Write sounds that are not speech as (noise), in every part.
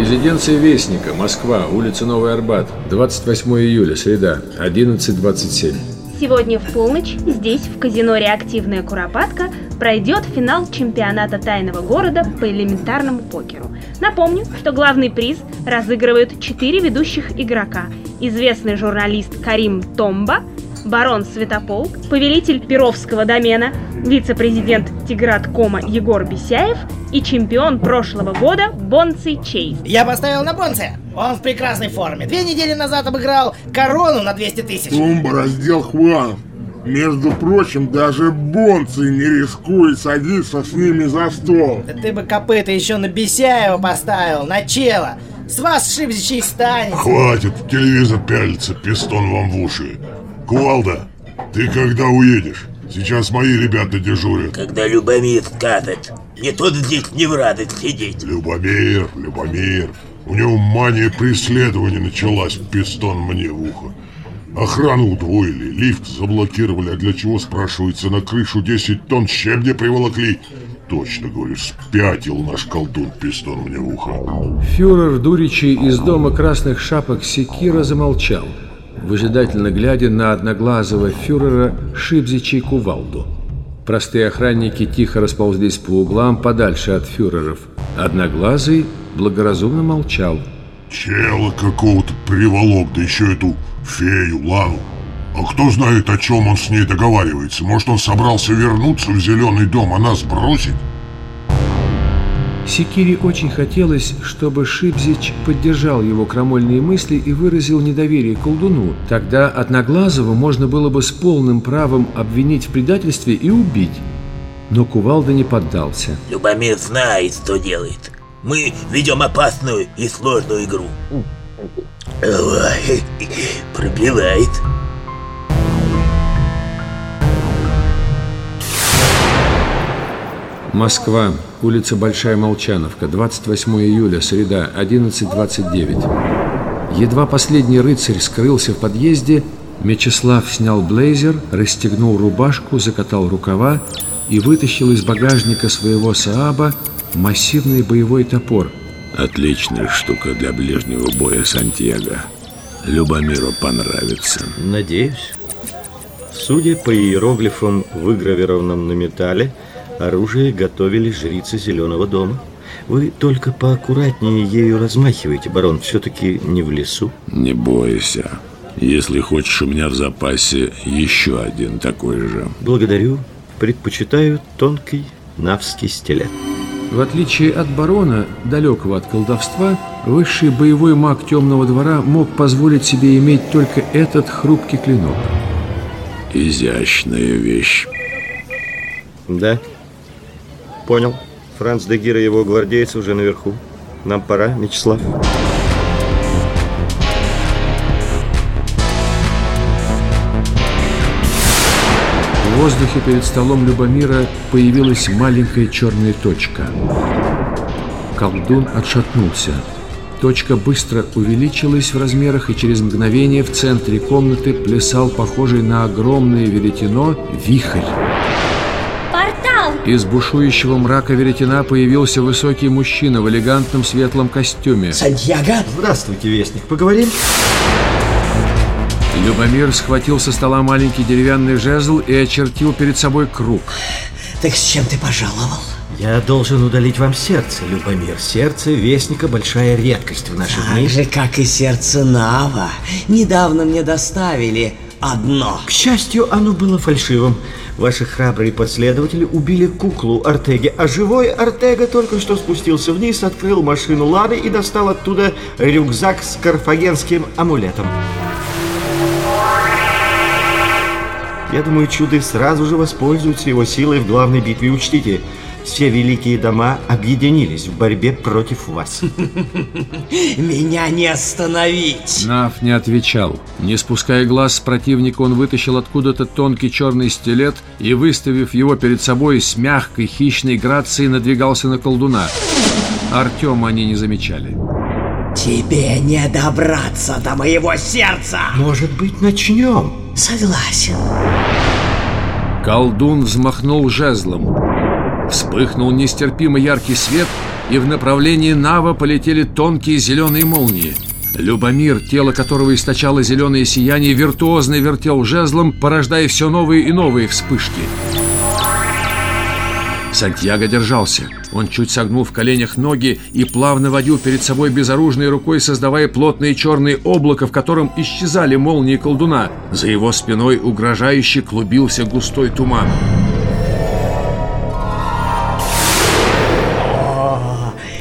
Резиденция Вестника, Москва, улица Новый Арбат, 28 июля, среда, 11.27. Сегодня в полночь здесь, в казино «Реактивная Куропатка», пройдет финал чемпионата тайного города по элементарному покеру. Напомню, что главный приз разыгрывают четыре ведущих игрока. Известный журналист Карим Томба, барон Светополк, повелитель Перовского домена, вице-президент Тиграт-Кома Егор Бесяев и чемпион прошлого года Бонци Чейз. Я поставил на Бонце. Он в прекрасной форме. Две недели назад обыграл корону на 200 тысяч. Тумба раздел Хуанов. Между прочим, даже бонцы не рискует садиться с ними за стол. Да ты бы копыта еще на Бесяева поставил, на чело. С вас шибзичей станет. Хватит, телевизор пялится, пистон вам в уши. Кувалда, ты когда уедешь? Сейчас мои ребята дежурят. Когда Любомир скажет, не тот здесь не в радость сидеть. Любомир, Любомир. У него мания преследования началась, пистон мне в ухо. Охрану удвоили, лифт заблокировали, а для чего, спрашивается, на крышу 10 тонн щебня приволокли? Точно, говорю, спятил наш колдун пистон мне в ухо. Фюрер, дуричи из дома красных шапок Секира замолчал, выжидательно глядя на одноглазого фюрера Шибзичей Кувалду. Простые охранники тихо расползлись по углам подальше от фюреров. Одноглазый благоразумно молчал. Чела какого-то приволок, да еще эту фею, Лану. А кто знает, о чем он с ней договаривается? Может, он собрался вернуться в Зеленый дом, а нас бросить? Секире очень хотелось, чтобы Шипзич поддержал его крамольные мысли и выразил недоверие колдуну. Тогда Одноглазого можно было бы с полным правом обвинить в предательстве и убить. Но Кувалда не поддался. Любомир знает, что делает. Мы ведем опасную и сложную игру. Ой, пробивает. Москва. Улица Большая Молчановка. 28 июля. Среда. 11.29. Едва последний рыцарь скрылся в подъезде, Мечислав снял блейзер, расстегнул рубашку, закатал рукава и вытащил из багажника своего Сааба массивный боевой топор. Отличная штука для ближнего боя Сантьяго. Любомиру понравится. Надеюсь. Судя по иероглифам, выгравированным на металле, оружие готовили жрицы Зеленого дома. Вы только поаккуратнее ею размахиваете, барон, все-таки не в лесу. Не бойся. Если хочешь, у меня в запасе еще один такой же. Благодарю. Предпочитаю тонкий навский стилет. В отличие от барона, далекого от колдовства, высший боевой маг темного двора мог позволить себе иметь только этот хрупкий клинок. Изящная вещь. Да. Понял. Франц Дегир и его гвардейцы уже наверху. Нам пора, Мечислав. В воздухе перед столом Любомира появилась маленькая черная точка. Колдун отшатнулся. Точка быстро увеличилась в размерах, и через мгновение в центре комнаты плясал похожий на огромное веретено вихрь. Из бушующего мрака веретена появился высокий мужчина в элегантном светлом костюме. Сантьяго? Здравствуйте, Вестник. Поговорим? Любомир схватил со стола маленький деревянный жезл и очертил перед собой круг. Так с чем ты пожаловал? Я должен удалить вам сердце, Любомир. Сердце Вестника – большая редкость в наши дни. Так же, как и сердце Нава. Недавно мне доставили одно. К счастью, оно было фальшивым. Ваши храбрые последователи убили куклу Артеги, а живой Артега только что спустился вниз, открыл машину Лады и достал оттуда рюкзак с карфагенским амулетом. Я думаю, чуды сразу же воспользуются его силой в главной битве. Учтите, все великие дома объединились в борьбе против вас. (laughs) Меня не остановить. Нав не отвечал. Не спуская глаз с противника, он вытащил откуда-то тонкий черный стилет и, выставив его перед собой, с мягкой хищной грацией надвигался на колдуна. Артема они не замечали. Тебе не добраться до моего сердца. Может быть, начнем? Согласен. Колдун взмахнул жезлом. Вспыхнул нестерпимо яркий свет, и в направлении Нава полетели тонкие зеленые молнии. Любомир, тело которого источало зеленое сияние, виртуозно вертел жезлом, порождая все новые и новые вспышки. Сантьяго держался. Он чуть согнул в коленях ноги и плавно водил перед собой безоружной рукой, создавая плотные черные облако, в котором исчезали молнии колдуна. За его спиной угрожающе клубился густой туман.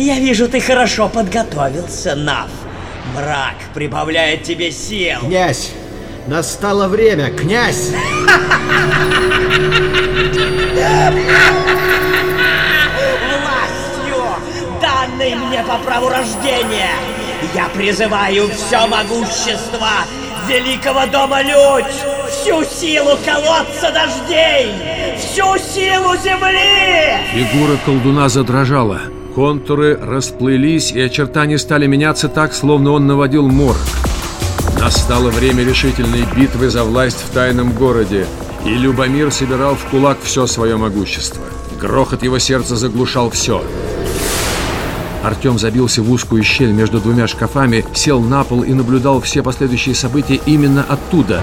Я вижу, ты хорошо подготовился, Нав. Мрак прибавляет тебе сил. Князь, настало время, князь! Властью, данной мне по праву рождения, я призываю все могущество великого дома Людь, всю силу колодца дождей, всю силу земли! Фигура колдуна задрожала. Контуры расплылись, и очертания стали меняться так, словно он наводил морг. Настало время решительной битвы за власть в тайном городе, и Любомир собирал в кулак все свое могущество. Грохот его сердца заглушал все. Артем забился в узкую щель между двумя шкафами, сел на пол и наблюдал все последующие события именно оттуда.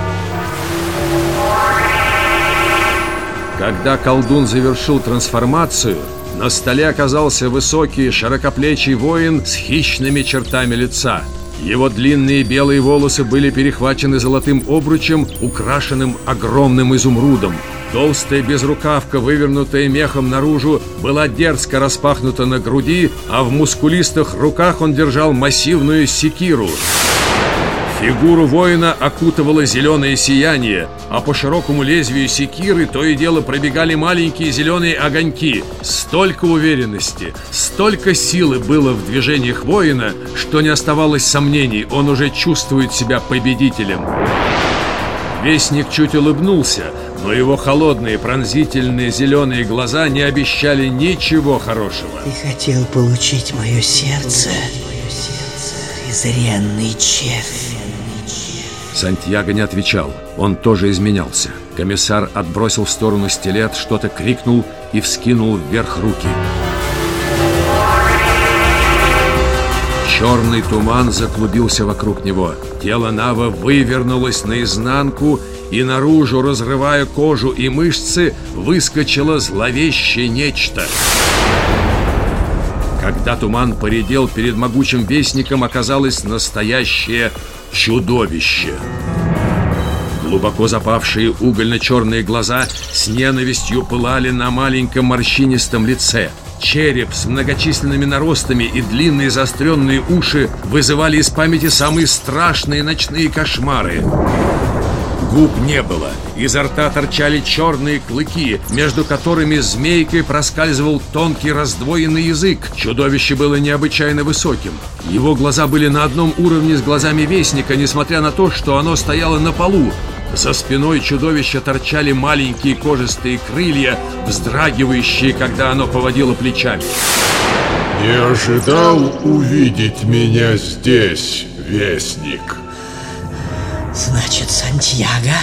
Когда колдун завершил трансформацию, на столе оказался высокий, широкоплечий воин с хищными чертами лица. Его длинные белые волосы были перехвачены золотым обручем, украшенным огромным изумрудом. Толстая безрукавка, вывернутая мехом наружу, была дерзко распахнута на груди, а в мускулистых руках он держал массивную секиру. Фигуру воина окутывало зеленое сияние, а по широкому лезвию секиры то и дело пробегали маленькие зеленые огоньки. Столько уверенности, столько силы было в движениях воина, что не оставалось сомнений, он уже чувствует себя победителем. Вестник чуть улыбнулся, но его холодные пронзительные зеленые глаза не обещали ничего хорошего. Ты хотел получить мое сердце, презренный червь. Сантьяго не отвечал. Он тоже изменялся. Комиссар отбросил в сторону стилет, что-то крикнул и вскинул вверх руки. Черный туман заклубился вокруг него. Тело Нава вывернулось наизнанку, и наружу, разрывая кожу и мышцы, выскочило зловещее нечто. Когда туман поредел перед могучим вестником, оказалось настоящее чудовище. Глубоко запавшие угольно-черные глаза с ненавистью пылали на маленьком морщинистом лице. Череп с многочисленными наростами и длинные заостренные уши вызывали из памяти самые страшные ночные кошмары. Губ не было. Изо рта торчали черные клыки, между которыми змейкой проскальзывал тонкий раздвоенный язык. Чудовище было необычайно высоким. Его глаза были на одном уровне с глазами Вестника, несмотря на то, что оно стояло на полу. За спиной чудовища торчали маленькие кожистые крылья, вздрагивающие, когда оно поводило плечами. Не ожидал увидеть меня здесь, Вестник. Значит, Сантьяго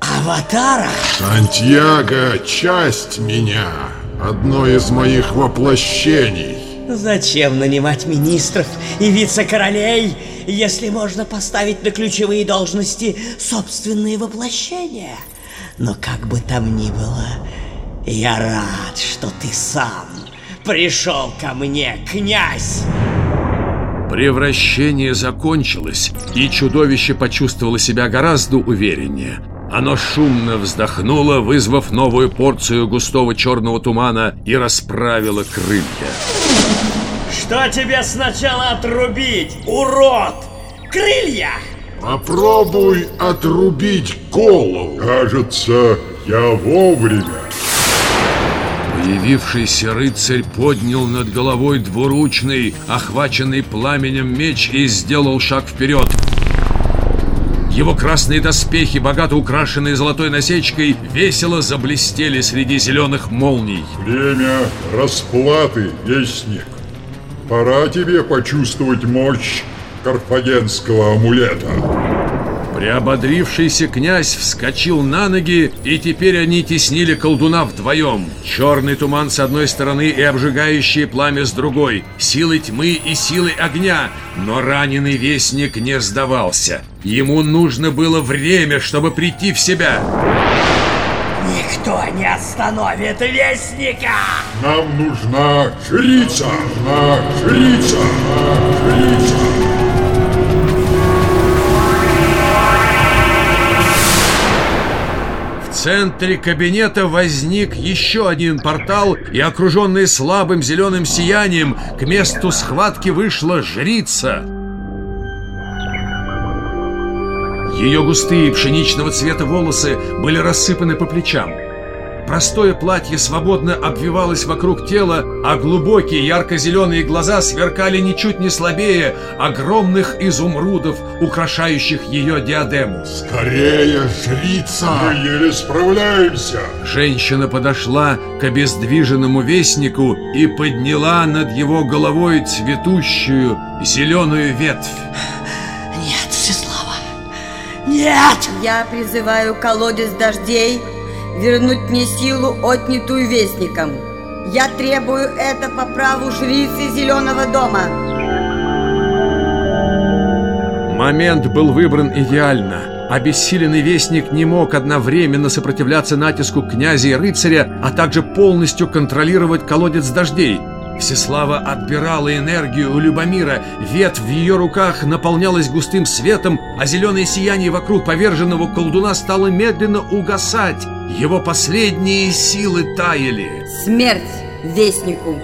Аватара? Сантьяго — часть меня, одно из моих воплощений. Зачем нанимать министров и вице-королей, если можно поставить на ключевые должности собственные воплощения? Но как бы там ни было, я рад, что ты сам пришел ко мне, князь! Превращение закончилось, и чудовище почувствовало себя гораздо увереннее. Оно шумно вздохнуло, вызвав новую порцию густого черного тумана и расправило крылья. Что тебе сначала отрубить, урод? Крылья? Попробуй отрубить голову. Кажется, я вовремя. Появившийся рыцарь поднял над головой двуручный, охваченный пламенем меч и сделал шаг вперед. Его красные доспехи, богато украшенные золотой насечкой, весело заблестели среди зеленых молний. Время расплаты, вестник. Пора тебе почувствовать мощь карфагенского амулета. Приободрившийся князь вскочил на ноги, и теперь они теснили колдуна вдвоем. Черный туман с одной стороны и обжигающее пламя с другой. Силы тьмы и силы огня. Но раненый вестник не сдавался. Ему нужно было время, чтобы прийти в себя. Никто не остановит Вестника! Нам нужна жрица! Нужна жрица! Жрица! Центре кабинета возник еще один портал, и окруженный слабым зеленым сиянием к месту схватки вышла жрица. Ее густые пшеничного цвета волосы были рассыпаны по плечам. Простое платье свободно обвивалось вокруг тела, а глубокие ярко-зеленые глаза сверкали ничуть не слабее огромных изумрудов, украшающих ее диадему. Скорее, жрица! Мы еле справляемся! Женщина подошла к обездвиженному вестнику и подняла над его головой цветущую зеленую ветвь. Нет, Всеслава! Нет! Я призываю колодец дождей вернуть мне силу, отнятую вестником. Я требую это по праву жрицы Зеленого дома. Момент был выбран идеально. Обессиленный вестник не мог одновременно сопротивляться натиску князя и рыцаря, а также полностью контролировать колодец дождей. Всеслава отбирала энергию у Любомира, ветвь в ее руках наполнялась густым светом, а зеленое сияние вокруг поверженного колдуна стало медленно угасать. Его последние силы таяли. Смерть вестнику!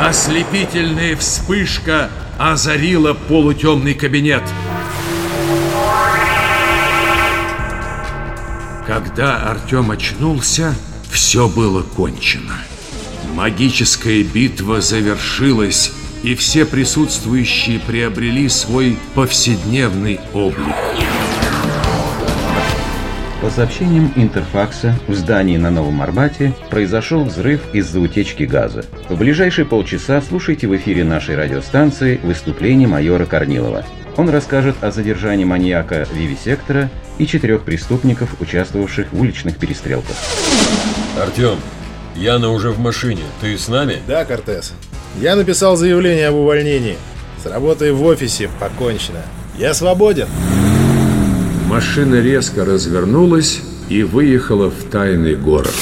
Ослепительная вспышка озарила полутемный кабинет. Когда Артем очнулся, все было кончено. Магическая битва завершилась, и все присутствующие приобрели свой повседневный облик. По сообщениям Интерфакса, в здании на Новом Арбате произошел взрыв из-за утечки газа. В ближайшие полчаса слушайте в эфире нашей радиостанции выступление майора Корнилова. Он расскажет о задержании маньяка Вивисектора и четырех преступников, участвовавших в уличных перестрелках. Артем, Яна уже в машине. Ты с нами? Да, Кортес. Я написал заявление об увольнении. С работой в офисе покончено. Я свободен. Машина резко развернулась и выехала в тайный город.